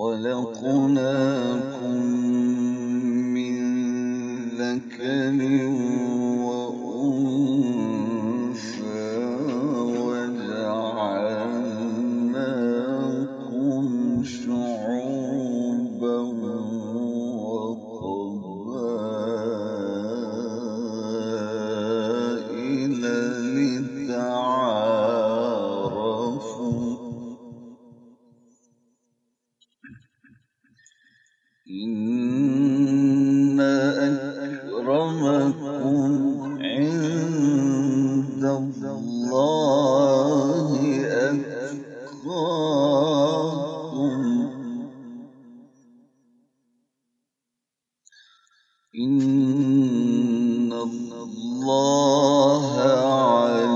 خلقناكم من ذكر وأنثى إن الله عليم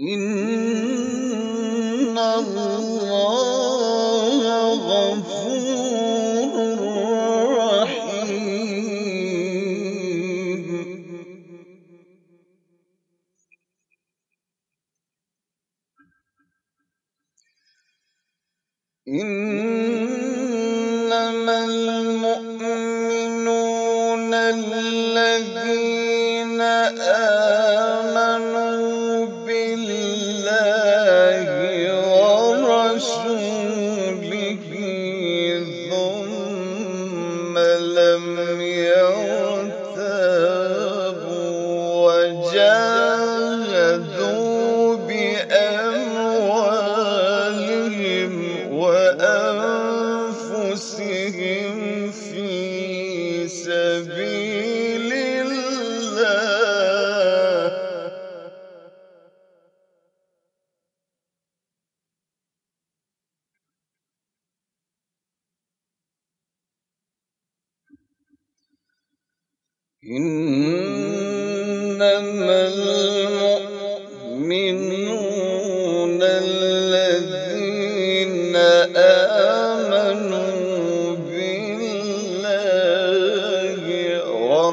إن الله um,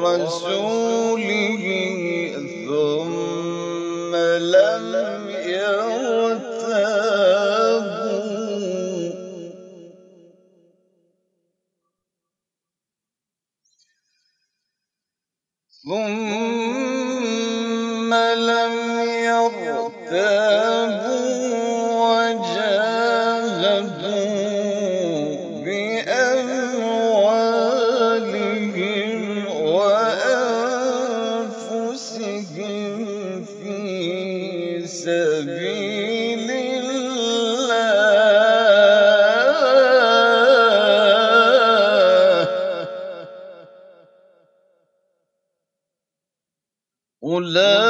ورسوله love,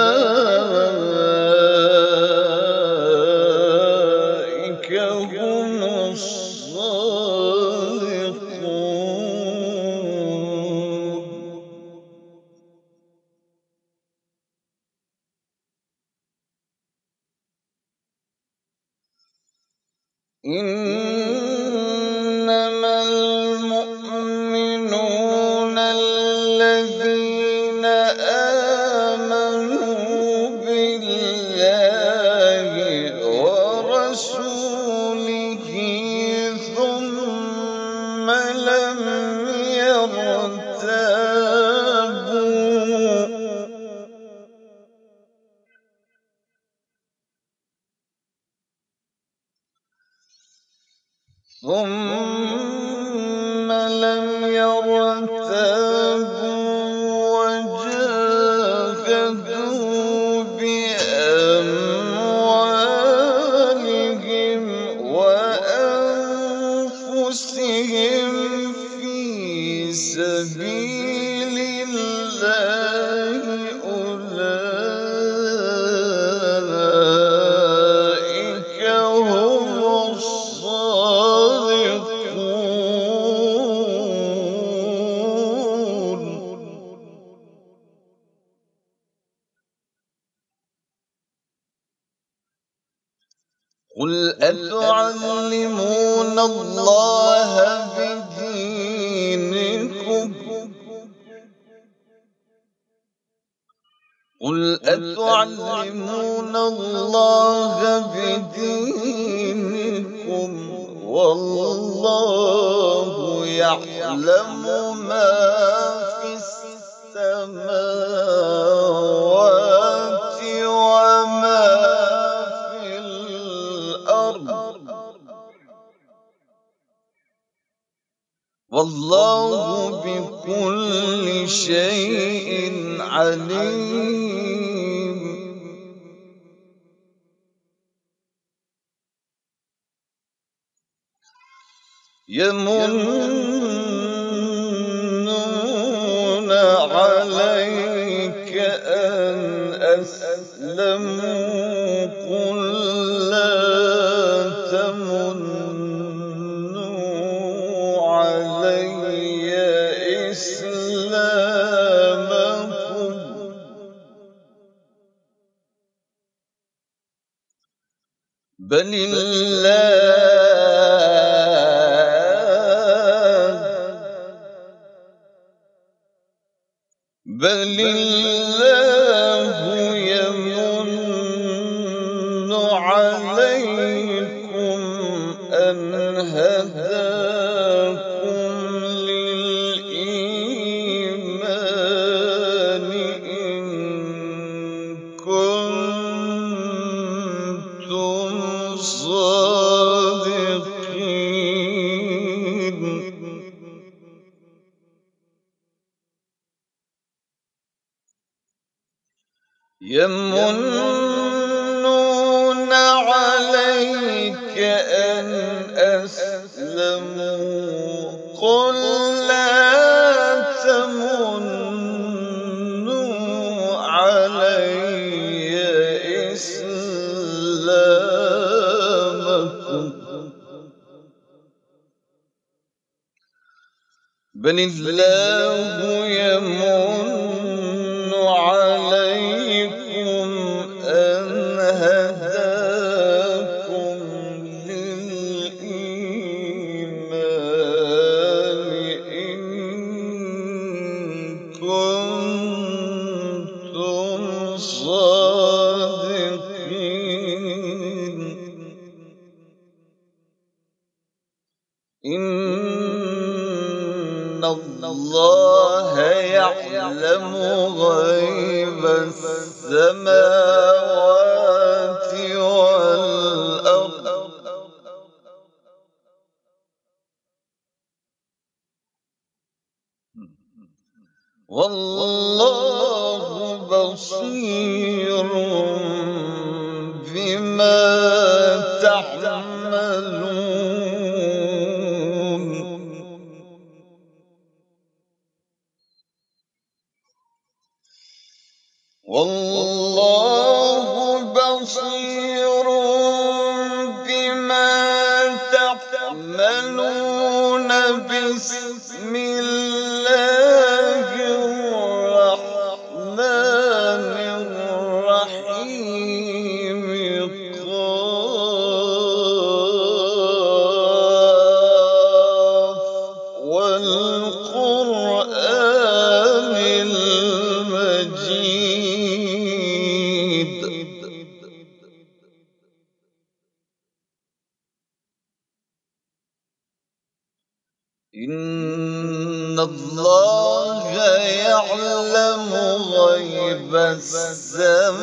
والسور والله بكل شيء عليم. يمنون عليك أن أسلموا. أمامكم بل الله بل الله يمنون عليك أن أسلموا. قل لا تمنوا علي إسلامكم. بل الله تعملون والله بصير إن الله يعلم غيب السماوات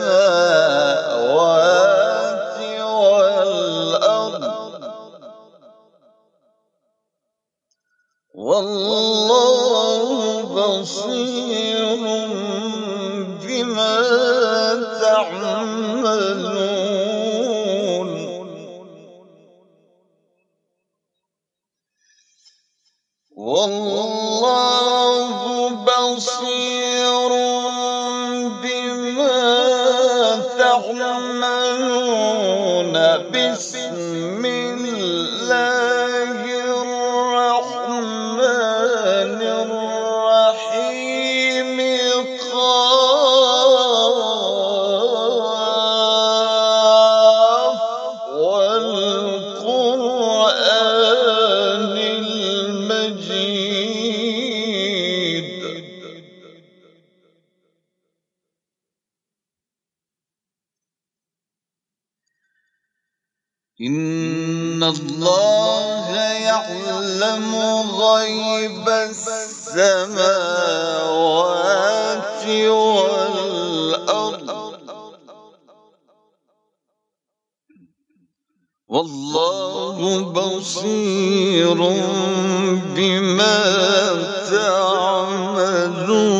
والأرض. والله بصير لهم ما والأرض. والله بصير بما تعملون.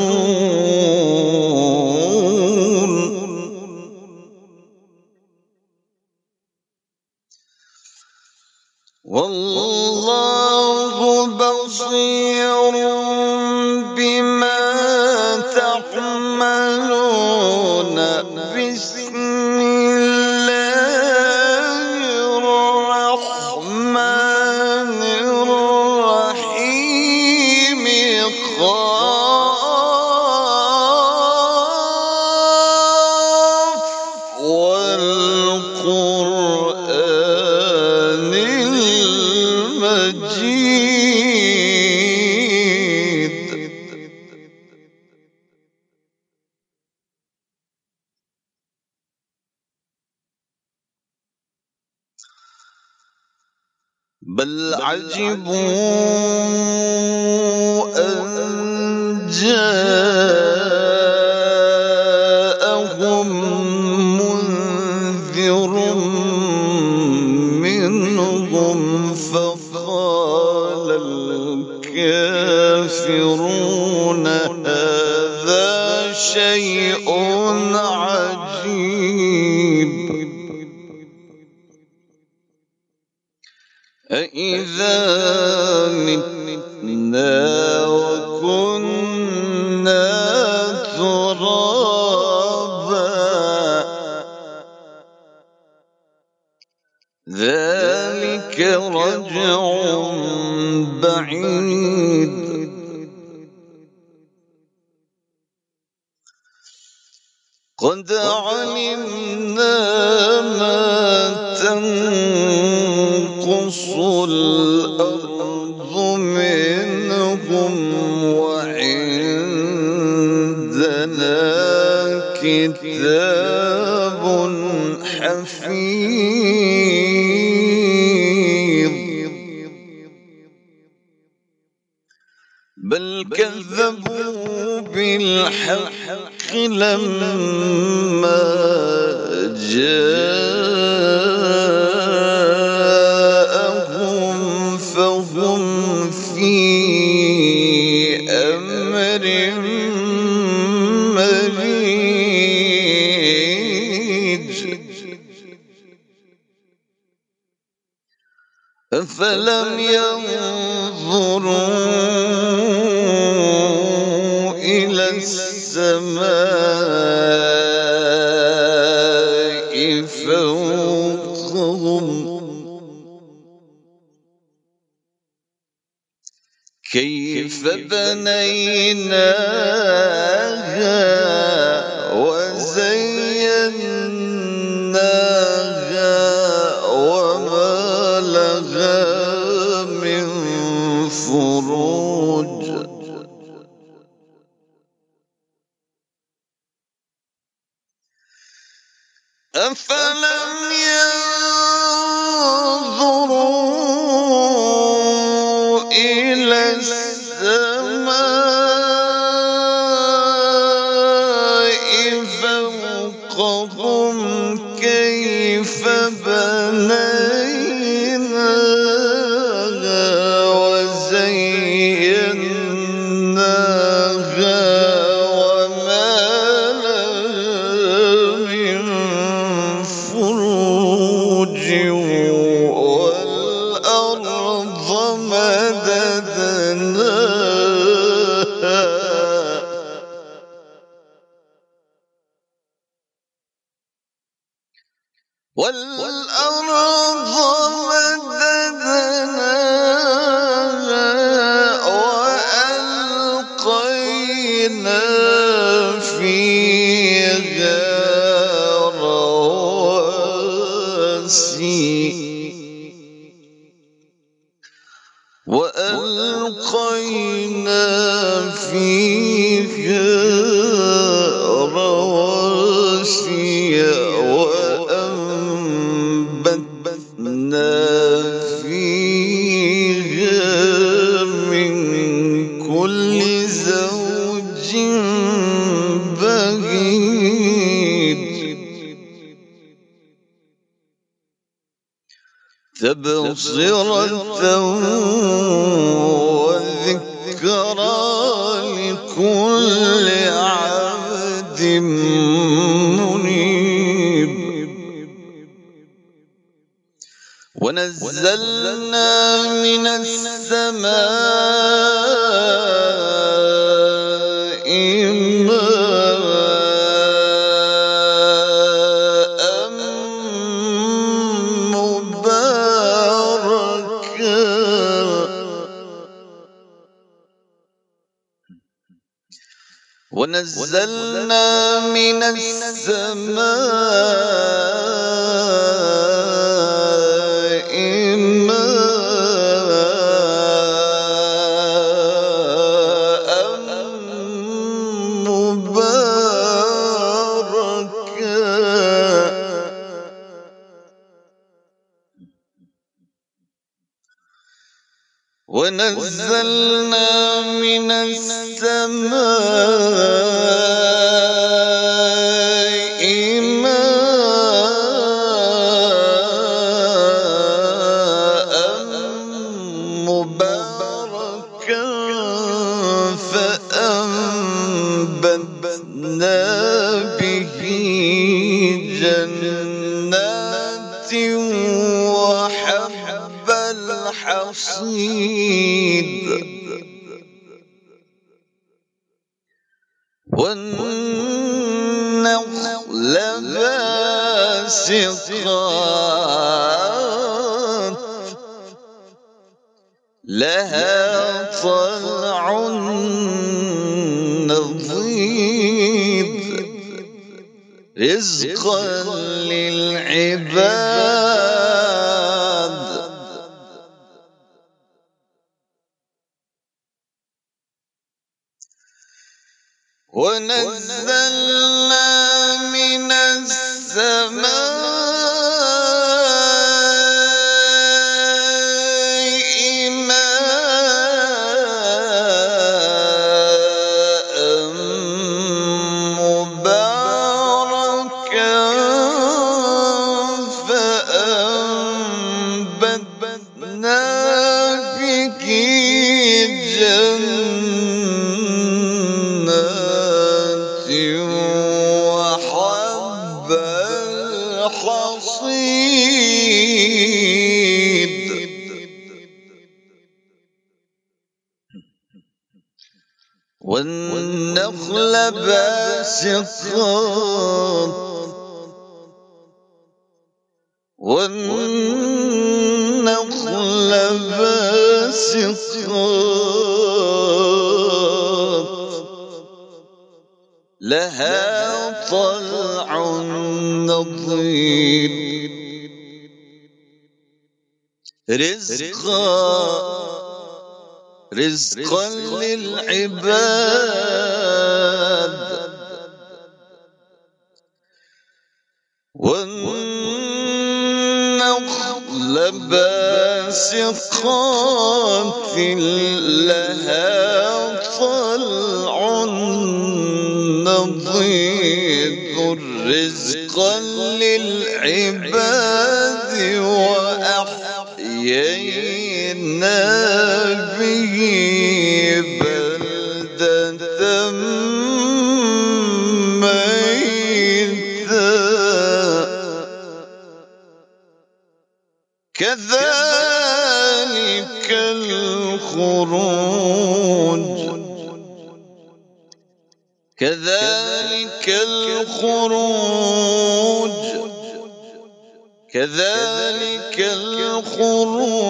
بل عجبوا أن جاءهم منذر منهم فقال الكافر نقص الأرض أفلم ينظروا إلى السماء فوقهم كيف بنيناها أفلم يرى والأرض مددناها تبصرة وذكرى لكل عبد منيب. ونزلنا من السماء ونزلنا من السماء ونزلنا من السماء حصيد والنخل باسقات والنخل باسقات لها طلع نضيد رزقا رزقا للعباد. والنخل باسقات لها رزقا كذلك الخروج. كذلك الخروج.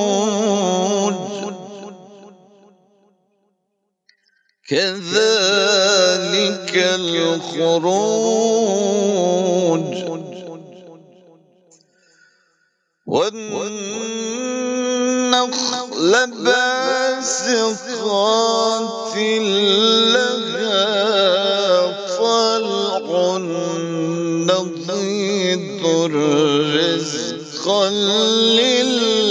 كذلك الخروج. والنخل باسقات لها رزقا للعباد.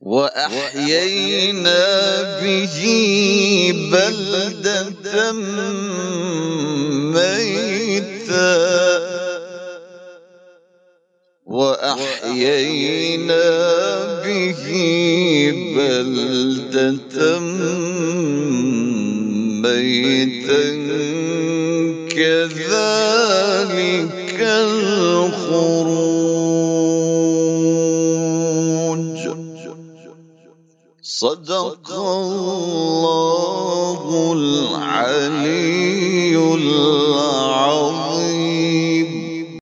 وأحيينا به بلدة ميتا. وأحيينا به بلدة ميتا كذلك الخروج. صدق الله العلي